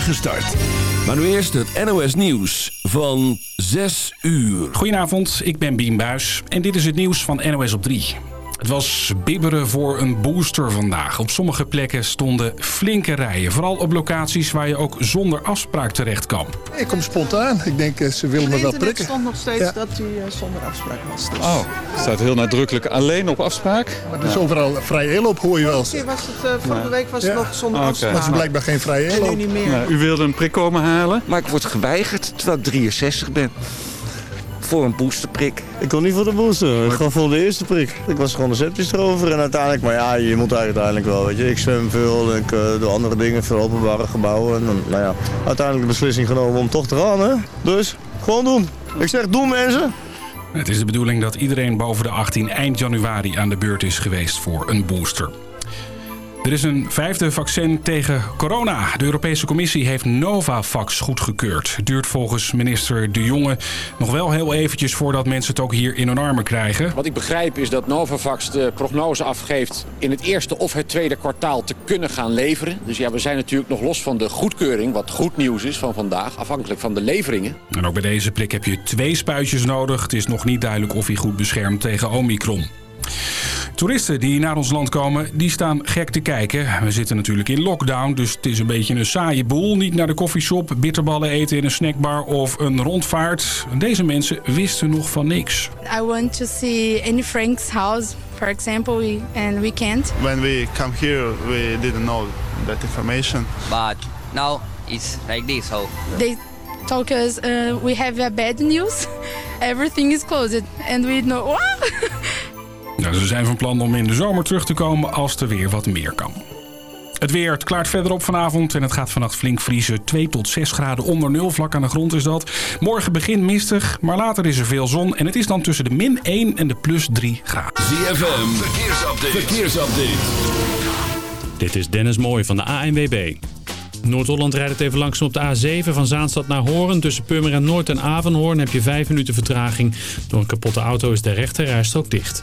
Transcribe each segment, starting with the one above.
spoedige start. Maar nu eerst het NOS Nieuws van 6 uur. Goedenavond, ik ben Bien Buis en dit is het nieuws van NOS op 3. Het was bibberen voor een booster vandaag. Op sommige plekken stonden flinke rijen. Vooral op locaties waar je ook zonder afspraak terecht kan. Ik kom spontaan. Ik denk, eh, ze willen me wel prikken. Het stond nog steeds dat u eh, zonder afspraak was. Dus. Oh, het staat heel nadrukkelijk alleen op afspraak. Maar er is overal vrij heel op, hoor je wel. Vorige, was het, uh, vorige week was het Ja. nog zonder afspraak. Maar het is blijkbaar geen vrije heel En nu op. niet meer. Nou, u wilde een prik komen halen. Maar ik word geweigerd terwijl ik 63 ben. Voor een boosterprik. Ik kon niet voor de booster, ik gewoon voor de eerste prik. Ik was gewoon sceptisch erover en uiteindelijk, maar ja, je moet uiteindelijk wel, weet je. Ik zwem veel, ik eh, doe andere dingen, veel openbare gebouwen. En dan, nou ja, uiteindelijk de beslissing genomen om toch te gaan, hè. Dus, gewoon doen. Ik zeg, doen mensen. Het is de bedoeling dat iedereen boven de 18 eind januari aan de beurt is geweest voor een booster. Er is een vijfde vaccin tegen corona. De Europese Commissie heeft Novavax goedgekeurd. Het duurt volgens minister De Jonge nog wel heel eventjes voordat mensen het ook hier in hun armen krijgen. Wat ik begrijp is dat Novavax de prognose afgeeft in het eerste of het tweede kwartaal te kunnen gaan leveren. Dus ja, we zijn natuurlijk nog los van de goedkeuring, wat goed nieuws is van vandaag, afhankelijk van de leveringen. En ook bij deze prik heb je twee spuitjes nodig. Het is nog niet duidelijk of hij goed beschermt tegen Omicron. Toeristen die naar ons land komen, die staan gek te kijken. We zitten natuurlijk in lockdown, dus het is een beetje een saaie boel. Niet naar de koffieshop, bitterballen eten in een snackbar of een rondvaart. Deze mensen wisten nog van niks. I want to see Anne Frank's house, for example, we, and we can't. When we come here, we didn't know that information. but now it's like this so They told us uh, we have a bad news. Everything is closed, and we know. What? Nou, ze zijn van plan om in de zomer terug te komen als er weer wat meer kan. Het weer, het klaart verder op vanavond en het gaat vannacht flink vriezen. 2 tot 6 graden onder nul, vlak aan de grond is dat. Morgen begint mistig, maar later is er veel zon. En het is dan tussen de min 1 en de plus 3 graden. ZFM, verkeersupdate. verkeersupdate. Dit is Dennis Mooij van de ANWB. Noord-Holland rijdt het even langzaam op de A7 van Zaanstad naar Hoorn. Tussen Purmerend Noord en Avenhoorn heb je 5 minuten vertraging. Door een kapotte auto is de rechte rijstrook dicht.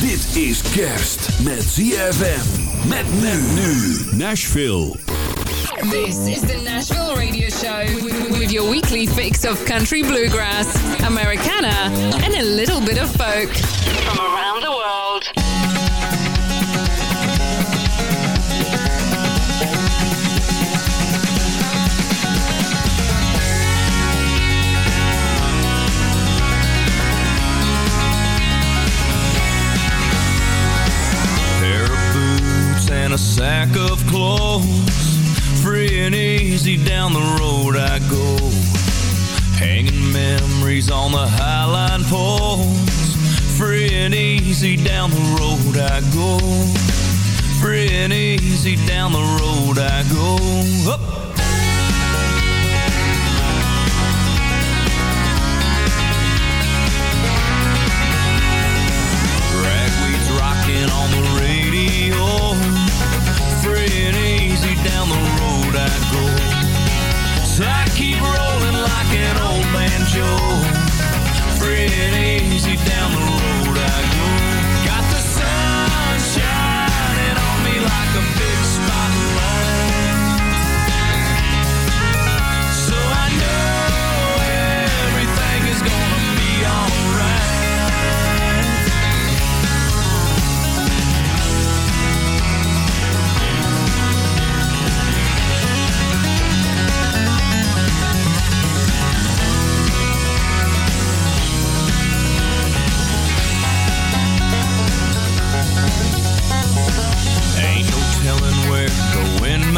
Dit is kerst met ZFM. Met men nu. Nashville. This is the Nashville Radio Show with your weekly fix of country bluegrass, Americana, and a little bit of folk from around the world. Sack of clothes. Free and easy down the road I go. Hanging memories on the highline poles. Free and easy down the road I go. Free and easy down the road I go. Up. On the I go. So I keep rolling like an old banjo. Free and easy down the road I go.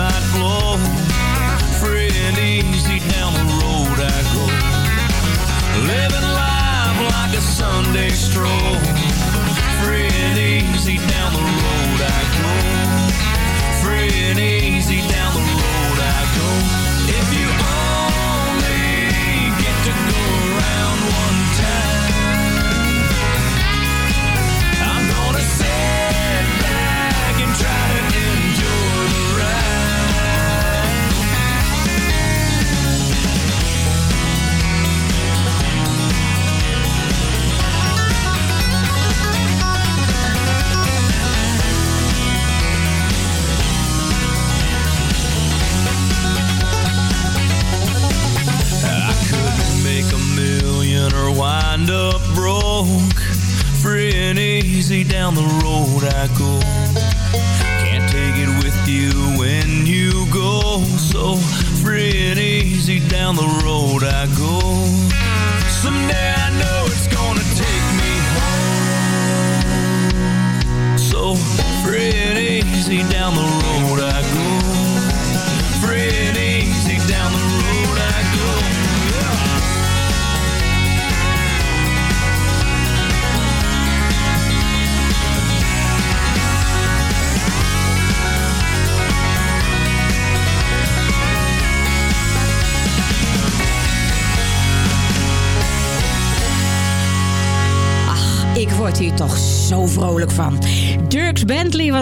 might blow. Free and easy down the road I go. Living life like a Sunday stroll. Free and easy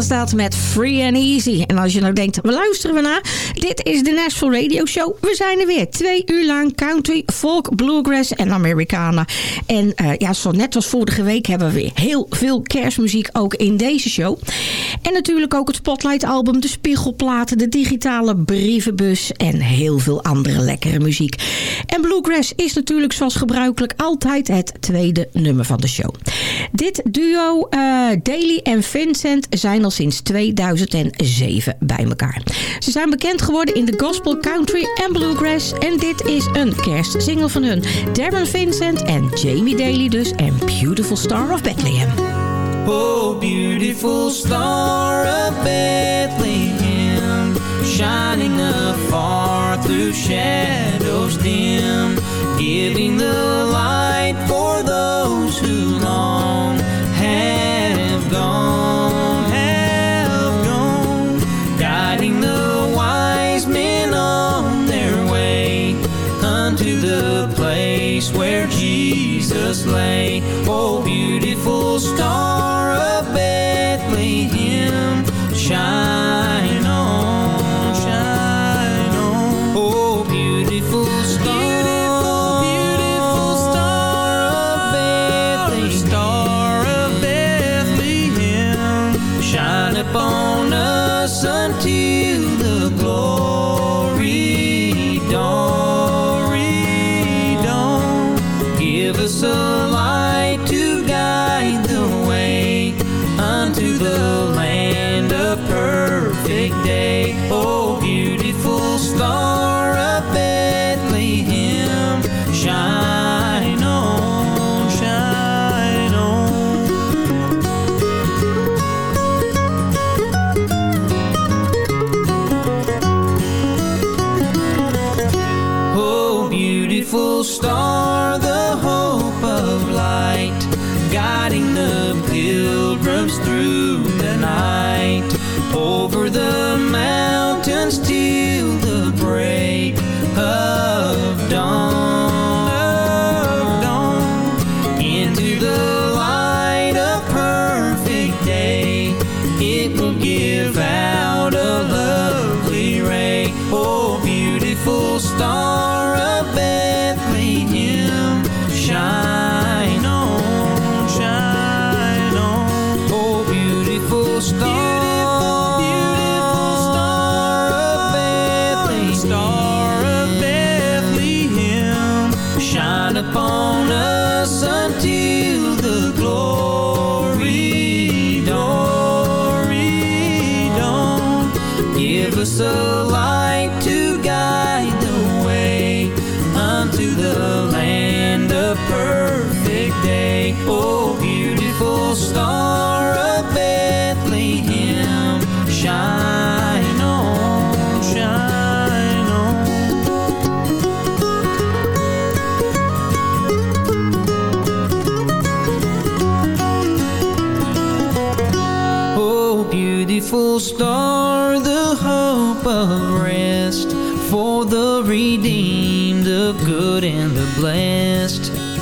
dat met Free and Easy. En als je nou denkt, waar luisteren we naar? Dit is de Nashville Radio Show. We zijn er weer. Twee uur lang country, folk, bluegrass en Americana. En eh, ja, zo net als vorige week hebben we weer heel veel kerstmuziek ook in deze show. En natuurlijk ook het Spotlight album, de spiegelplaten, de digitale brievenbus en heel veel andere lekkere muziek. En bluegrass is natuurlijk zoals gebruikelijk altijd het tweede nummer van de show. Dit duo eh Daly en Vincent zijn al sinds 2007 bij elkaar. Ze zijn bekend geworden in de gospel, country en bluegrass. En dit is een kerstsingle van hun. Darren Vincent en Jamie Daly dus. En Beautiful Star of Bethlehem. Oh, beautiful star of Bethlehem, shining afar through shadows dim, giving the light Jesus lay. Oh, beautiful star of Bethlehem, shine pilgrims through the night, over the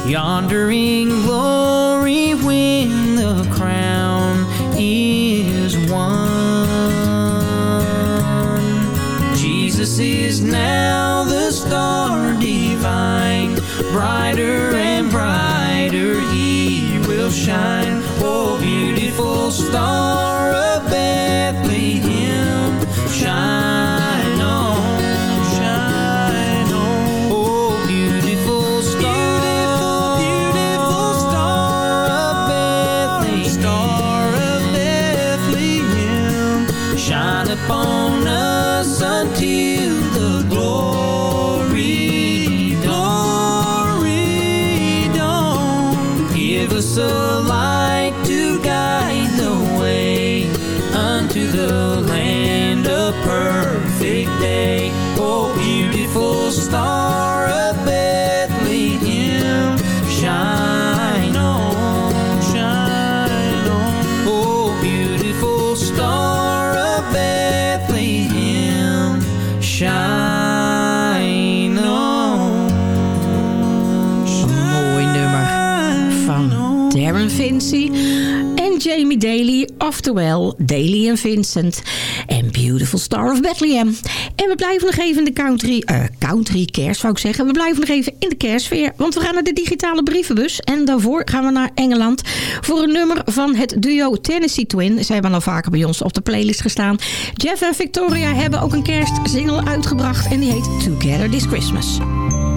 Yonder Daly en Vincent en Beautiful Star of Bethlehem. En we blijven nog even in de country, eh, country kerst zou ik zeggen. We blijven nog even in de kerstsfeer, want we gaan naar de digitale brievenbus. En daarvoor gaan we naar Engeland voor een nummer van het duo Tennessee Twin. Ze hebben al vaker bij ons op de playlist gestaan. Jeff en Victoria hebben ook een kerstsingle uitgebracht en die heet Together This Christmas.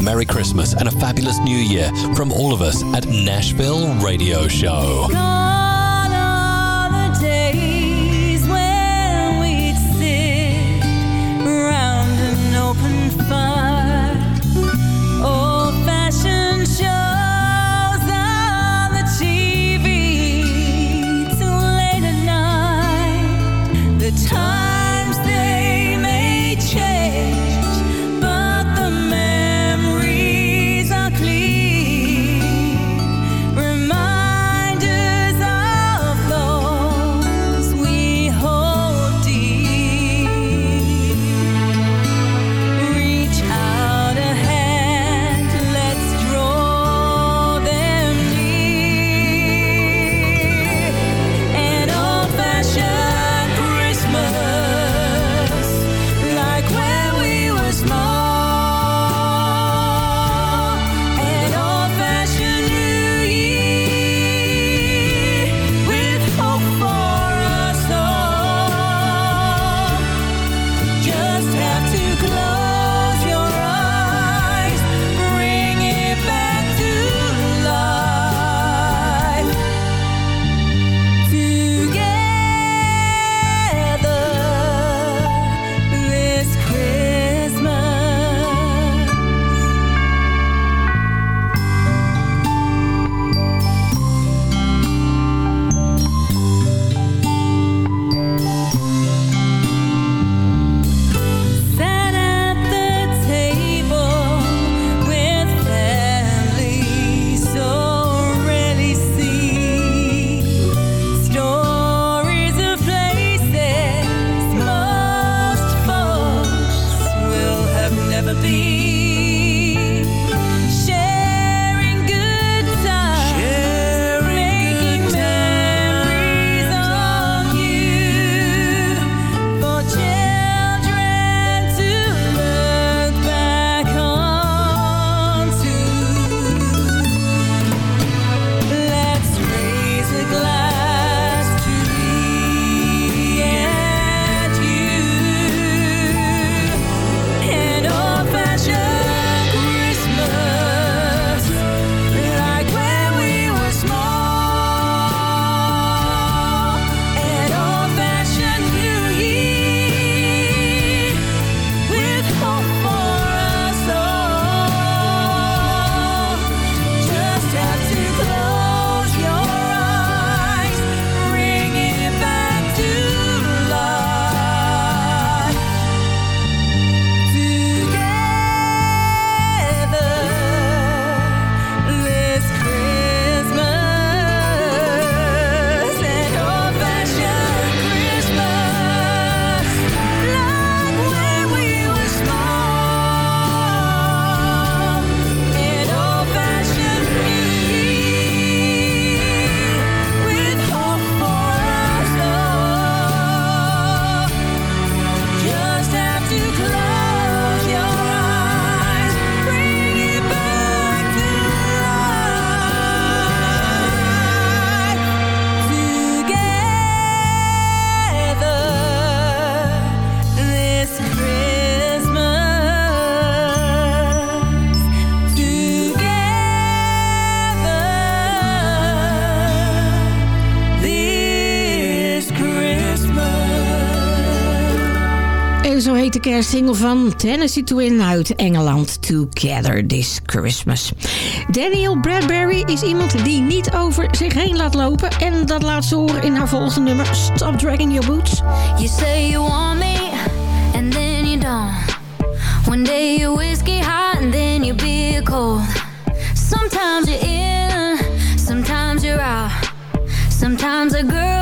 Merry Christmas and a fabulous New Year from all of us at Nashville Radio Show. Favoriete kerstsingle van Tennessee Twin uit Engeland. Together This Christmas. Daniel Bradbury is iemand die niet over zich heen laat lopen. En dat laat ze horen in haar volgende nummer Stop Dragging Your Boots. You say you want me, and then you don't. One day you're whiskey hot, and then you beer cold. Sometimes you're in, sometimes you're out. Sometimes a girl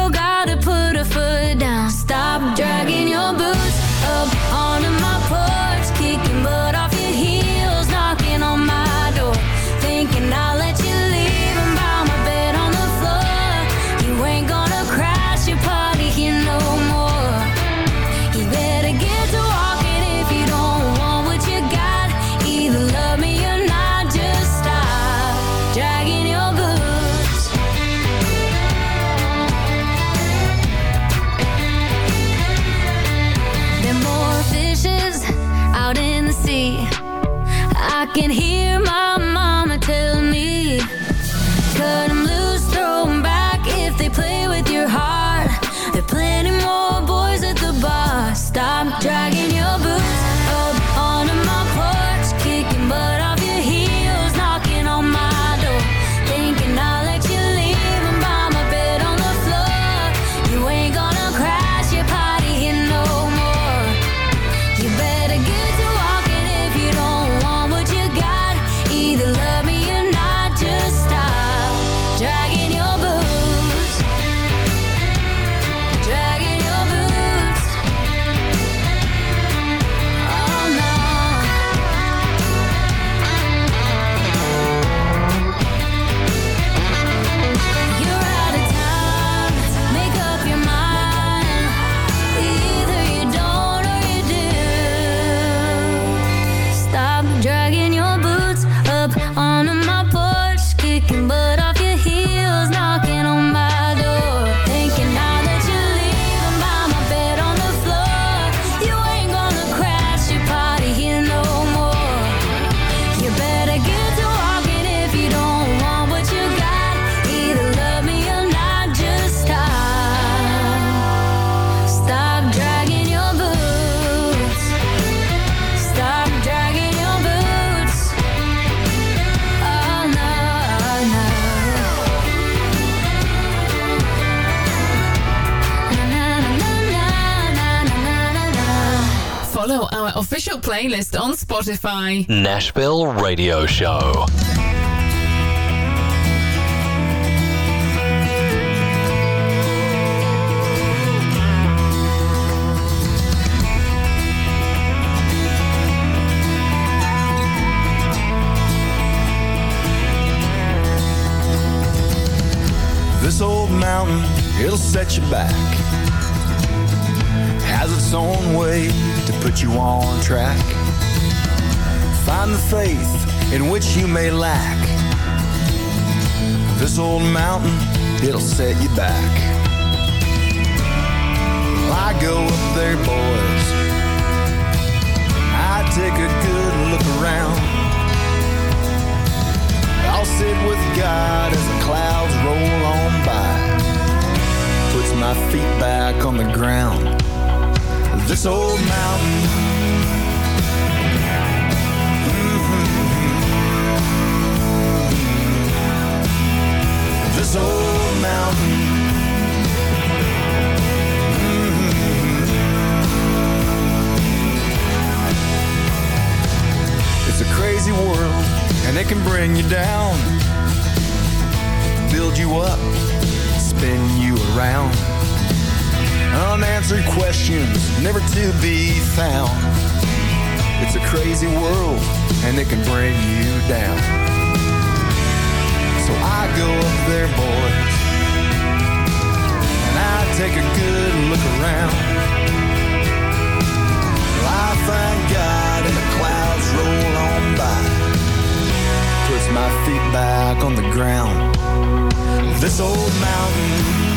playlist on Spotify. Nashville Radio Show. This old mountain, it'll set you back. Has its own way to put you on track. Find the faith in which you may lack. This old mountain, it'll set you back. I go up there, boys. I take a good look around. I'll sit with God as the clouds roll on by. Puts my feet back on the ground. This old mountain. Mm-hmm. This old mountain. Mm-hmm. It's a crazy world, and it can bring you down, build you up, spin you around. Unanswered questions never to be found. It's a crazy world, and it can bring you down. So I go up there, boys, and I take a good look around. Well, I find God and the clouds roll on by. Puts my feet back on the ground. This old mountain.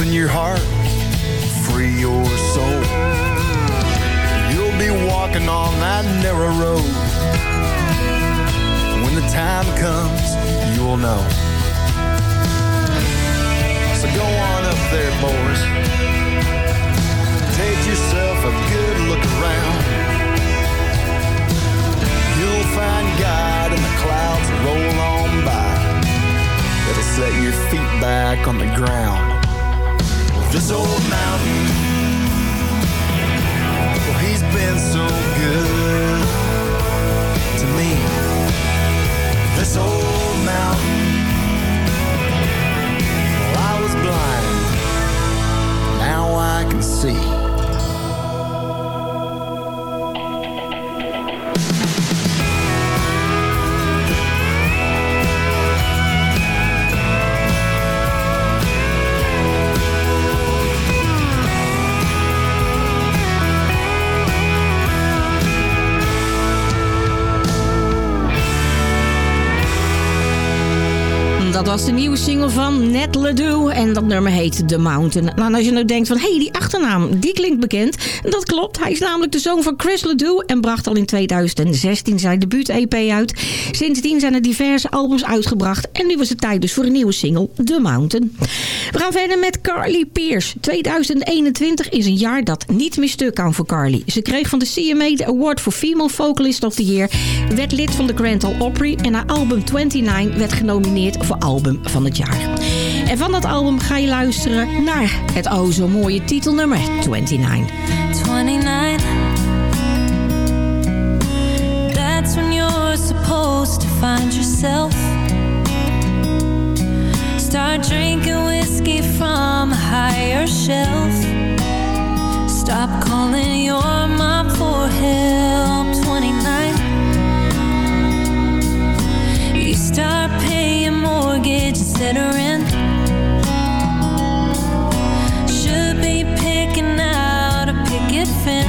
Open your heart, free your soul. You'll be walking on that narrow road. When the time comes, you will know. So go on up there, boys. Take yourself a good look around. You'll find God in the clouds roll on by. It'll set your feet back on the ground. This old mountain, well, he's been so good to me. This old mountain, well, I was blind, now I can see. Dat was de nieuwe single van Ned Ledoux en dat nummer heet The Mountain. Nou, als je nou denkt van, hé, hey, die achternaam, die klinkt bekend. Dat klopt, hij is namelijk de zoon van Chris Ledoux en bracht al in 2016 zijn debuut-EP uit. Sindsdien zijn er diverse albums uitgebracht en nu was het tijd dus voor een nieuwe single, The Mountain. We gaan verder met Carly Pierce. 2021 is een jaar dat niet meer stuk kan voor Carly. Ze kreeg van de CMA de Award for Female Vocalist of the Year, werd lid van de Grand Ole Opry en haar album 29 werd genomineerd voor album van het jaar. En van dat album ga je luisteren naar het oh zo mooie titelnummer 29. 29 That's when you're supposed to find yourself. Start drinking whiskey from a higher shelf. Stop calling your mom for help. 29 You start paying mortgage rent Should be picking out a picket fence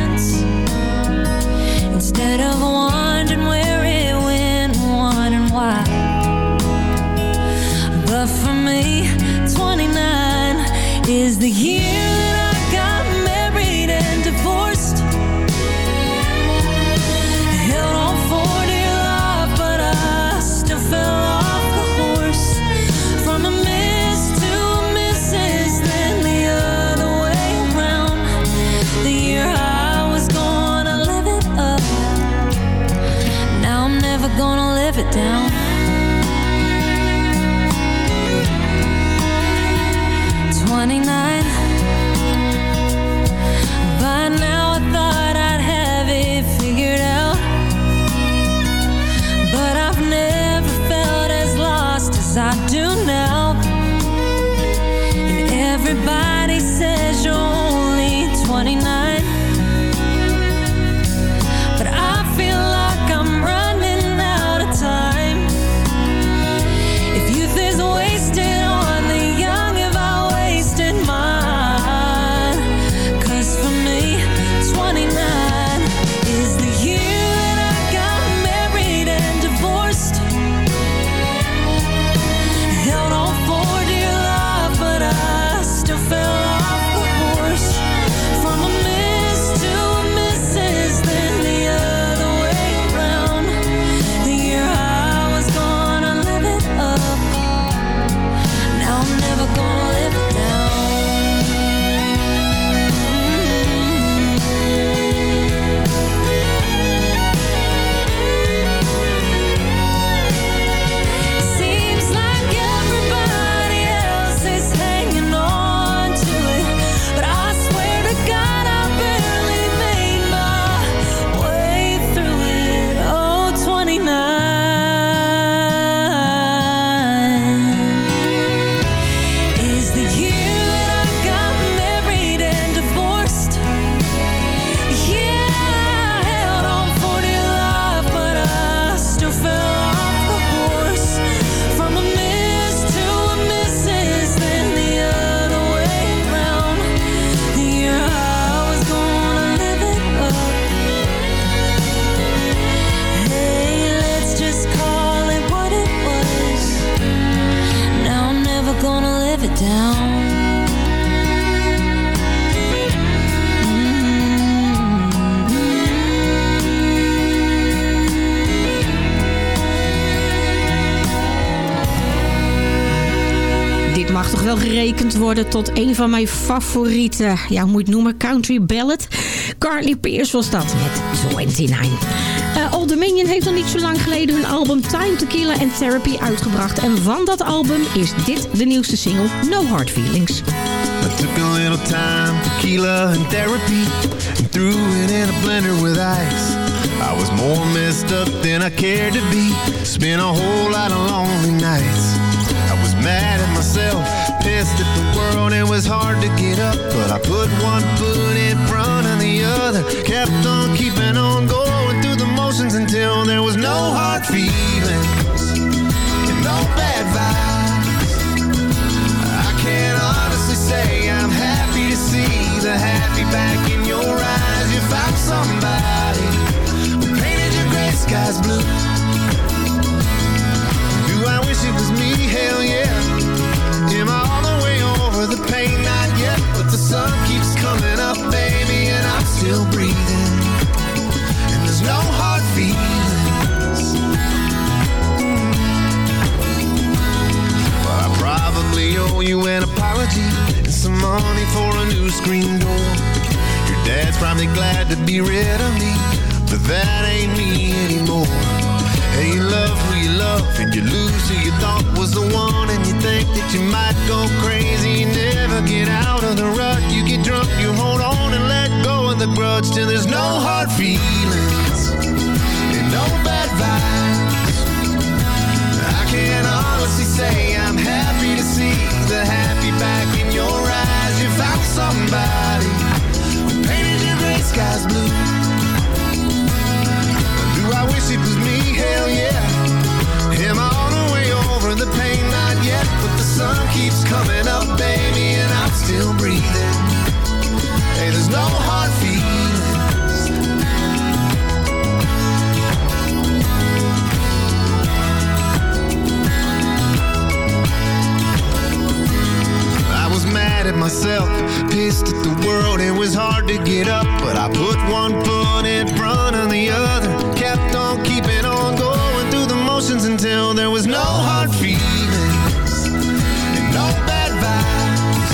gerekend worden tot een van mijn favoriete, ja, hoe moet het noemen, country ballad. Carly Pierce was dat met 29. Eh Old Dominion heeft nog niet zo lang geleden hun album Time, Tequila and Therapy uitgebracht. En van dat album is dit de nieuwste single, No Hard Feelings. I took a little time, tequila and therapy, threw it in a blender with ice. I was more messed up than I cared to be. Spent a whole lot of lonely nights. I was mad at myself, pissed at the world. It was hard to get up, but I put one foot in front of the other. Kept on keeping on going through the motions until there was no hard feelings and no bad vibes. I can't honestly say I'm happy to see the happy back in your eyes. Screen door. Your dad's probably glad to be rid of me, but that ain't me anymore. Hey, you love who you love, and you lose who you thought was the one, and you think that you might go crazy. You never get out of the rut. You get drunk, you hold on and let go of the grudge till there's no hard feelings and no bad vibes. I can honestly say I'm happy to see the happy back somebody who painted your gray skies blue. Do I wish it was me? Hell yeah. Am I all the way over the pain? Not yet, but the sun keeps coming up, baby, and I'm still breathing. Hey, there's no hard feelings. Mad at myself, pissed at the world. It was hard to get up, but I put one foot in front of the other. Kept on keeping on going through the motions until there was no hard feelings and no bad vibes.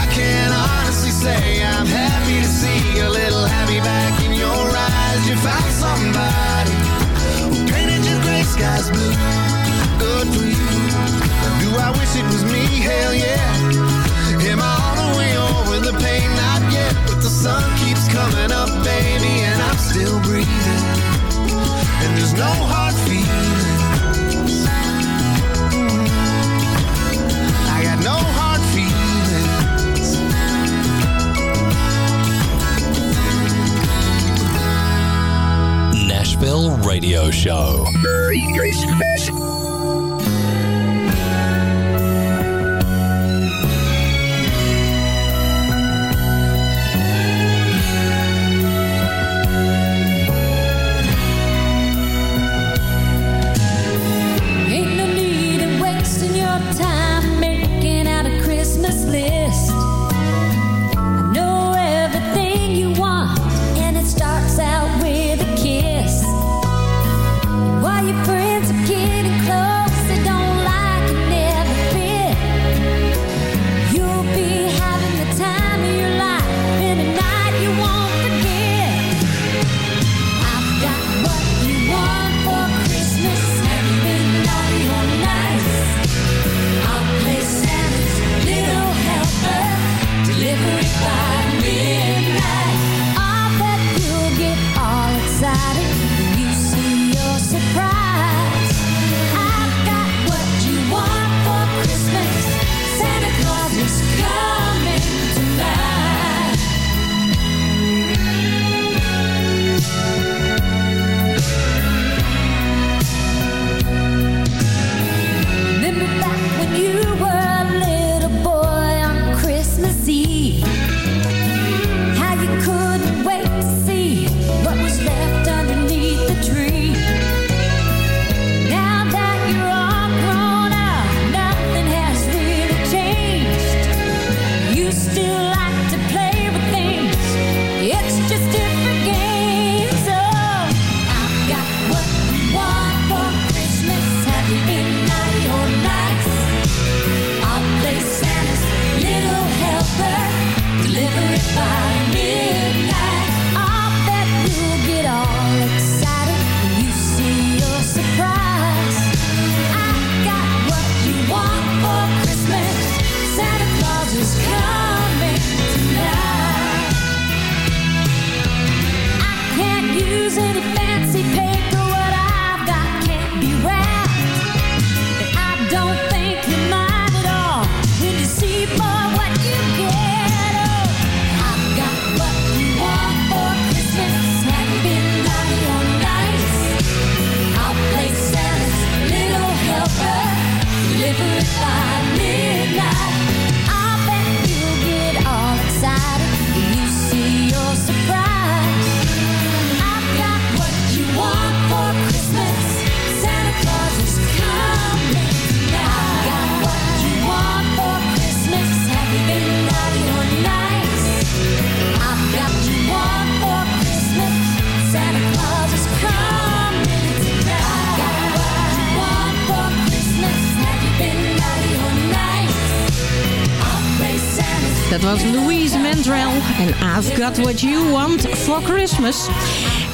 I can honestly say I'm happy to see a little happy back in your eyes. You found somebody who painted your gray skies blue. What You Want for Christmas.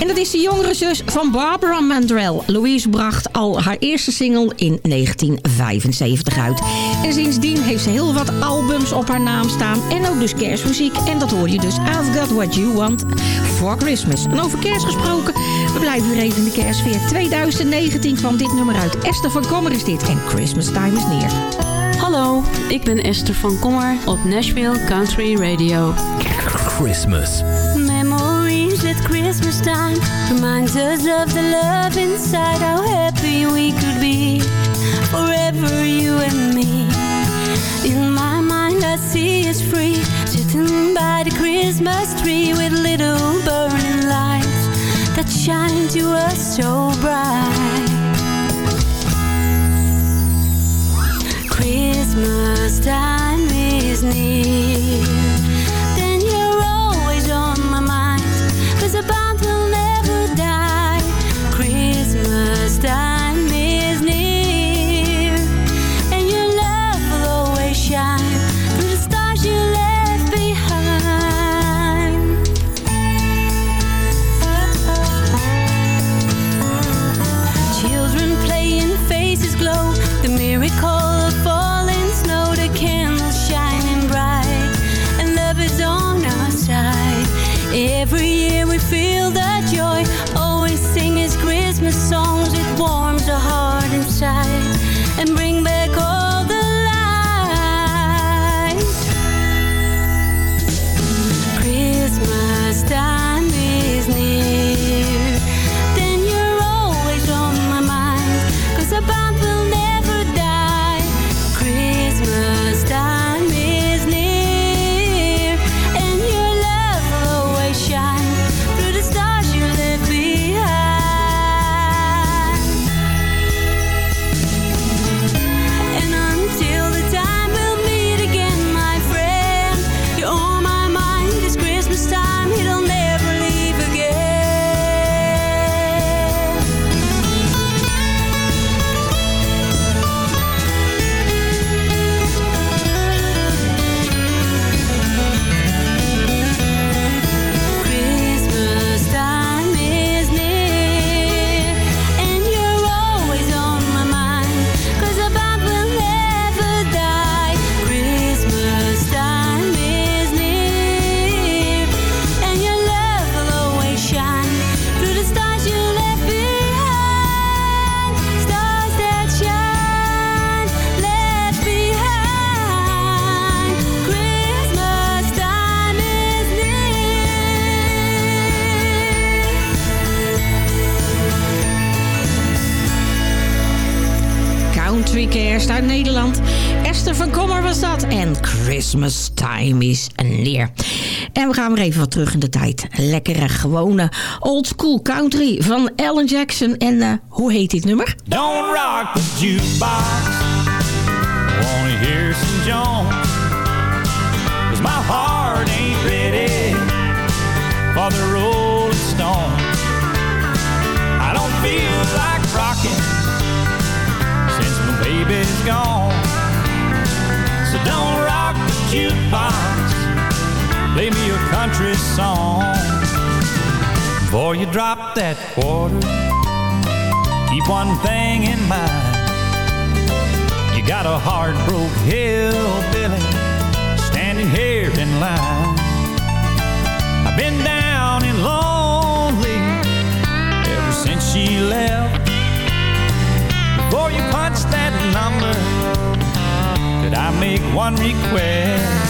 En dat is de jongere zus van Barbara Mandrell. Louise bracht al haar eerste single in 1975 uit. En sindsdien heeft ze heel wat albums op haar naam staan. En ook dus kerstmuziek. En dat hoor je dus I've Got What You Want for Christmas. En over kerst gesproken, we blijven weer even in de kerstsfeer. 2019 kwam dit nummer uit. Esther van Kommer is dit en Christmas Time is near. Hallo, ik ben Esther van Kommer op Nashville Country Radio. Christmas. Memories at Christmas time reminds us of the love inside. How happy we could be forever, you and me. In my mind, I see us free, sitting by the Christmas tree with little burning lights that shine to us so bright. Christmas time is near. Christmas Time is near. En we gaan weer even wat terug in de tijd. Lekkere, gewone, old school country van Alan Jackson. En eh, hoe heet dit nummer? Don't rock the jukebox. Wanna hear some Jones? Cause my heart ain't ready for the Rolling Stone. I don't feel like rocking since my baby's gone. So don't jukebox. Play me a country song. Before you drop that quarter, keep one thing in mind. You got a hard broke hillbilly standing here in line. I've been down and lonely ever since she left. Before you punch that number, could I make one request?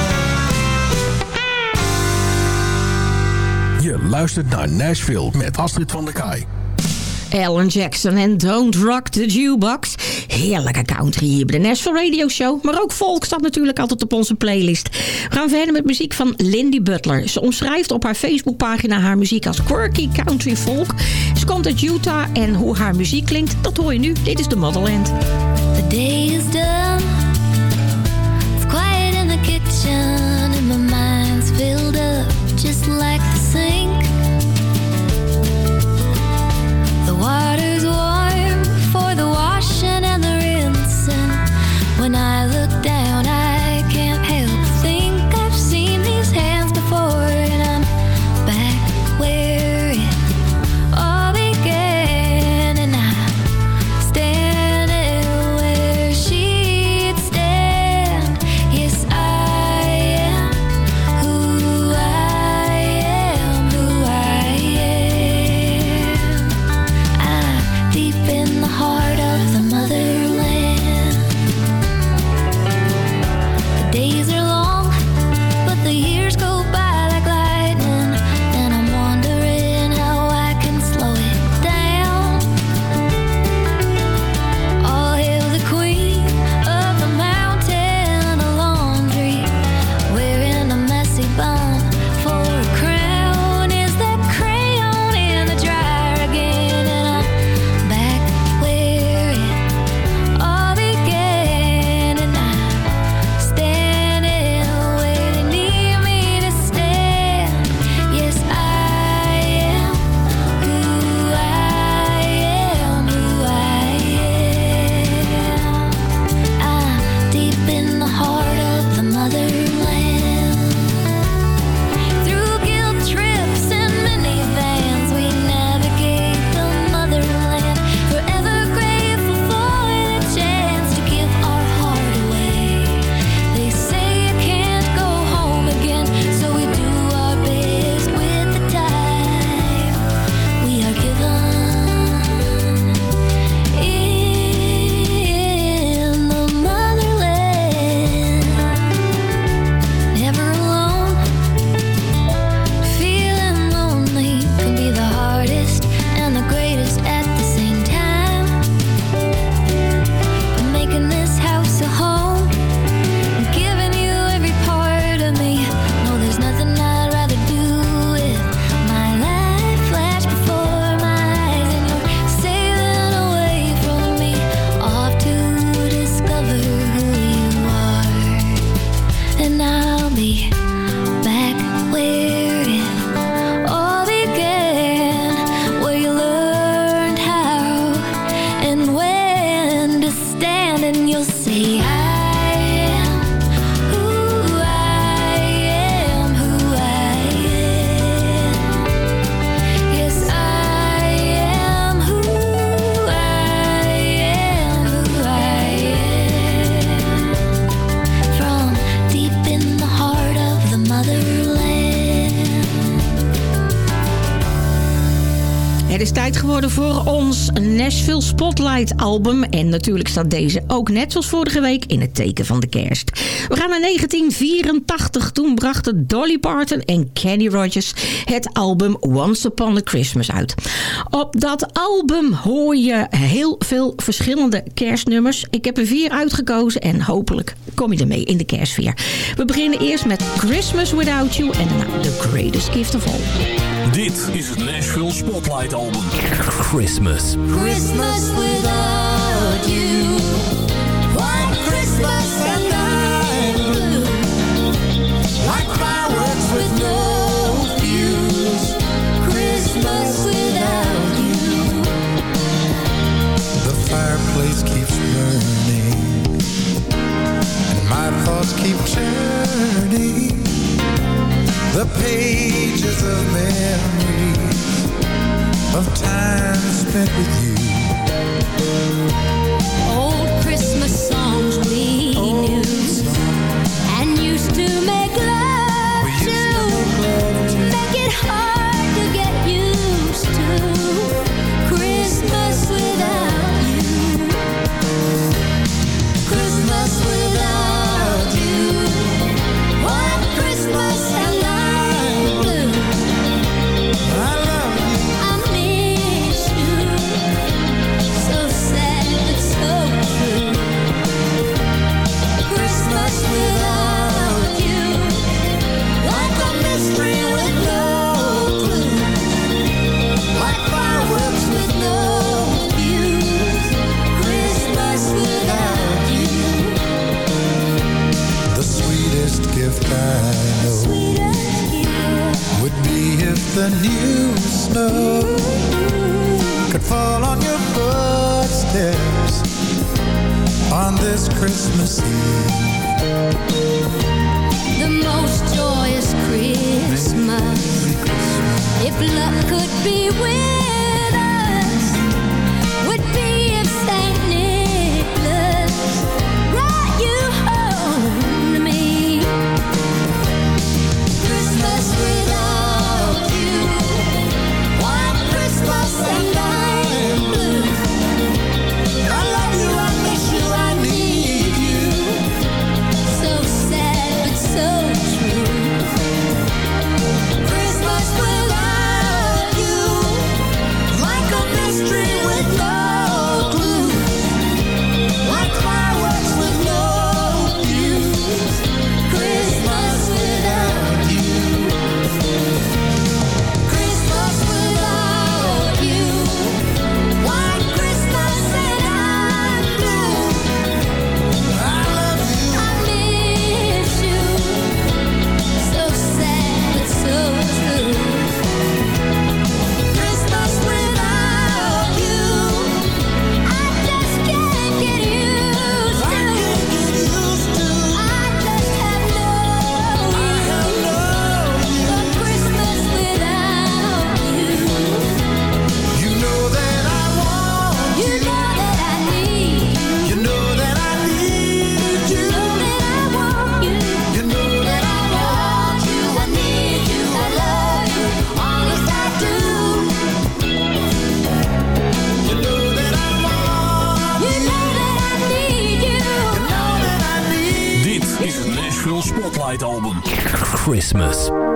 luistert naar Nashville met Astrid van der Kaai. Alan Jackson en Don't Rock the Jukebox. Heerlijke country hier bij de Nashville Radio Show. Maar ook volk staat natuurlijk altijd op onze playlist. We gaan verder met muziek van Lindy Butler. Ze omschrijft op haar Facebookpagina haar muziek als quirky country folk. Ze komt uit Utah en hoe haar muziek klinkt, dat hoor je nu. Dit is The Motherland. The day is done. geworden voor ons Nashville Spotlight album. En natuurlijk staat deze ook net zoals vorige week in het teken van de kerst. We gaan naar 1984. Toen brachten Dolly Parton en Kenny Rogers het album Once Upon a Christmas uit. Op dat album hoor je heel veel verschillende kerstnummers. Ik heb er vier uitgekozen en hopelijk kom je ermee in de kerstsfeer. We beginnen eerst met Christmas Without You en daarna The Greatest Gift of All. Dit is het Nashville Spotlight Album. Christmas. Christmas without you. One Christmas and I'm blue. Like fireworks with no fuse. Christmas without you. The fireplace keeps burning. And my thoughts keep turning. The pages of memory of time spent with you. album Christmas.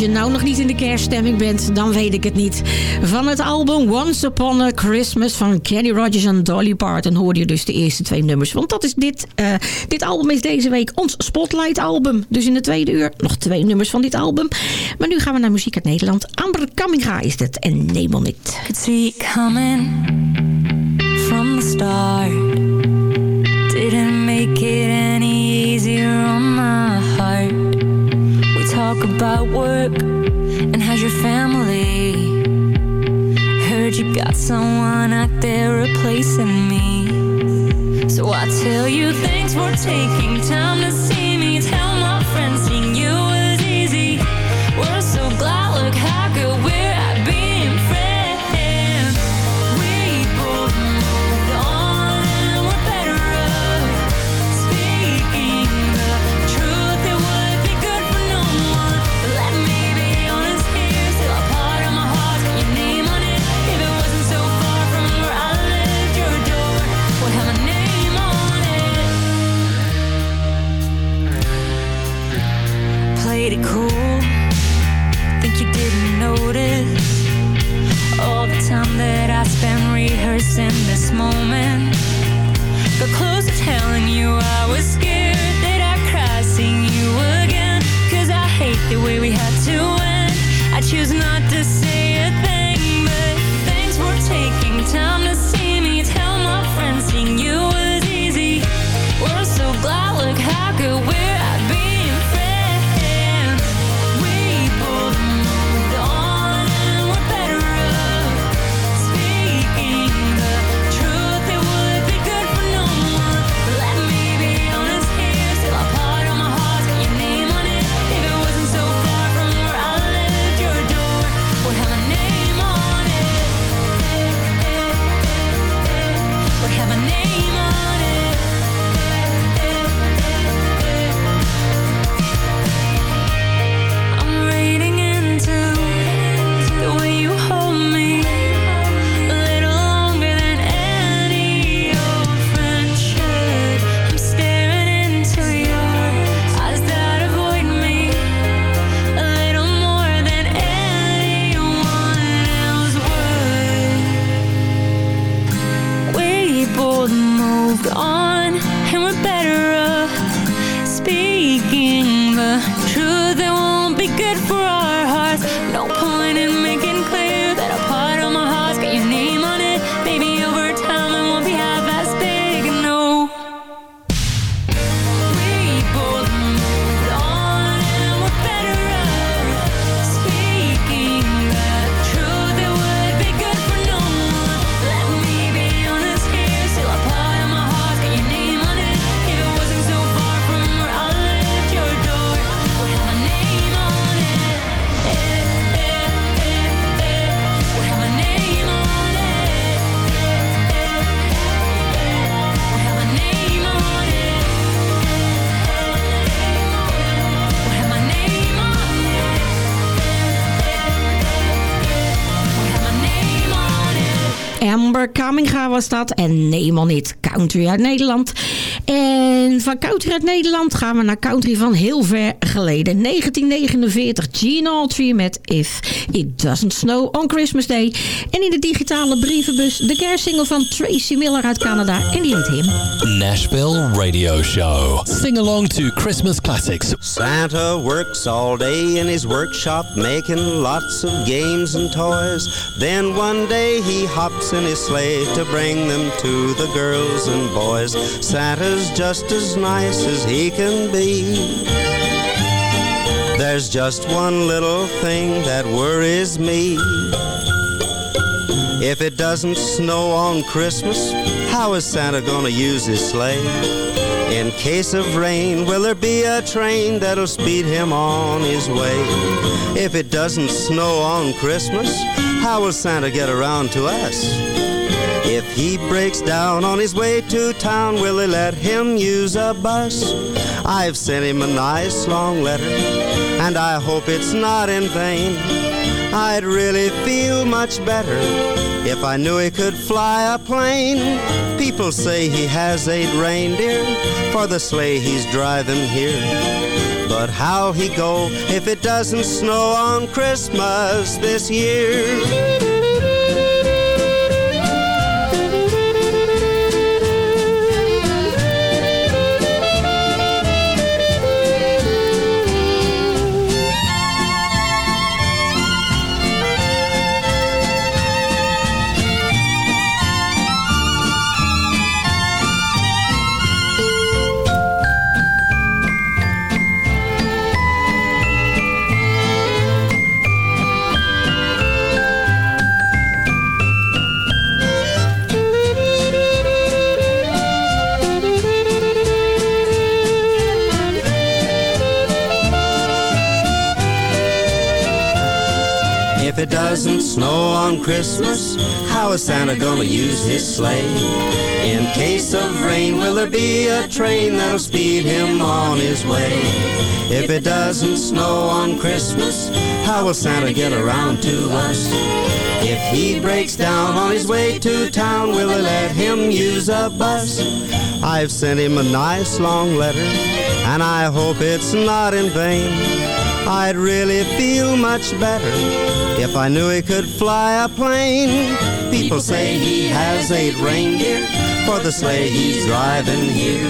Je nou nog niet in de kerststemming bent, dan weet ik het niet. Van het album Once Upon a Christmas van Kenny Rogers en Dolly Parton hoorde je dus de eerste twee nummers. Want dat is dit, eh, dit album is deze week ons Spotlight album. Dus in de tweede uur nog twee nummers van dit album. Maar nu gaan we naar muziek uit Nederland. Amber Kamminga is het en Name on It. could see coming from the start. About work and how's your family. Heard you got someone out there replacing me. So I tell you thanks for taking time to rehearsing this moment. Got close to telling you I was scared that I'd cry seeing you again. Cause I hate the way we had to end. I choose not to say a thing, but thanks for taking time was. En neem al niet country uit Nederland. En van country uit Nederland gaan we naar country van heel ver geleden. 1949, Gene Autry met If It Doesn't Snow on Christmas Day. En in de digitale brievenbus de kerstsingle van Tracy Miller uit Canada. En die heet Him. Nashville Radio Show. Sing along to Christmas classics. Santa works all day in his workshop making lots of games and toys. Then one day he hops in his sleigh to bring them to the girls and boys. Santa's just as nice as he can be. There's just one little thing that worries me. If it doesn't snow on Christmas, how is Santa gonna use his sleigh? In case of rain, will there be a train that'll speed him on his way? If it doesn't snow on Christmas, how will Santa get around to us? He breaks down on his way to town, will they let him use a bus? I've sent him a nice long letter, and I hope it's not in vain. I'd really feel much better if I knew he could fly a plane. People say he has eight reindeer for the sleigh he's driving here. But how'll he go if it doesn't snow on Christmas this year? On Christmas, how is Santa gonna use his sleigh? In case of rain, will there be a train that'll speed him on his way? If it doesn't snow on Christmas, how will Santa get around to us? If he breaks down on his way to town, will they let him use a bus? I've sent him a nice long letter, and I hope it's not in vain. I'd really feel much better if I knew he could fly a plane. People say he has eight reindeer for the sleigh he's driving here.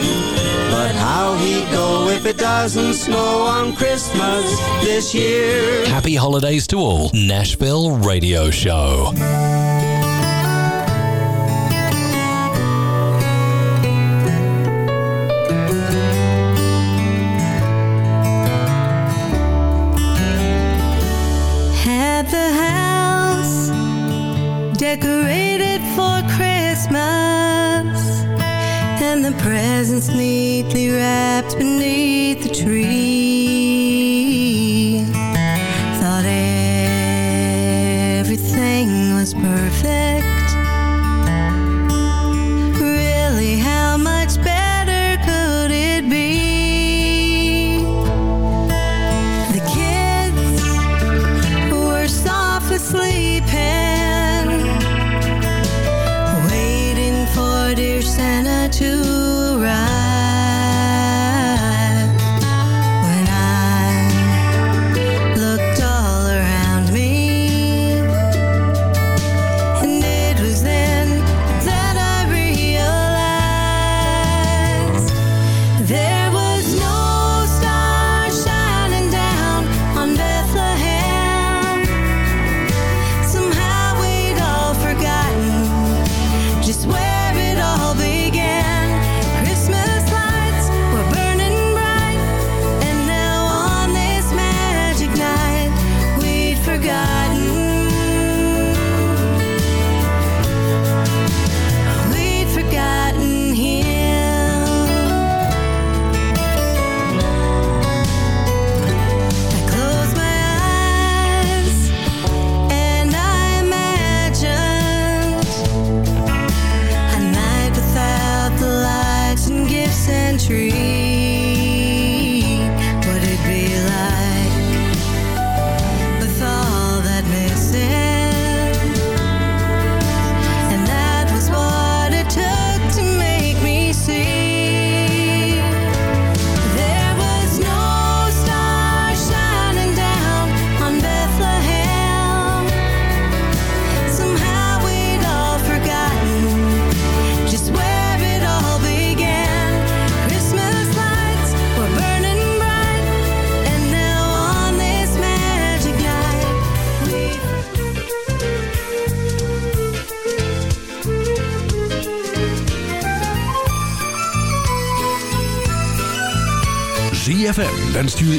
But how he go if it doesn't snow on Christmas this year? Happy holidays to all. Nashville Radio Show. Presents neatly wrapped beneath the tree.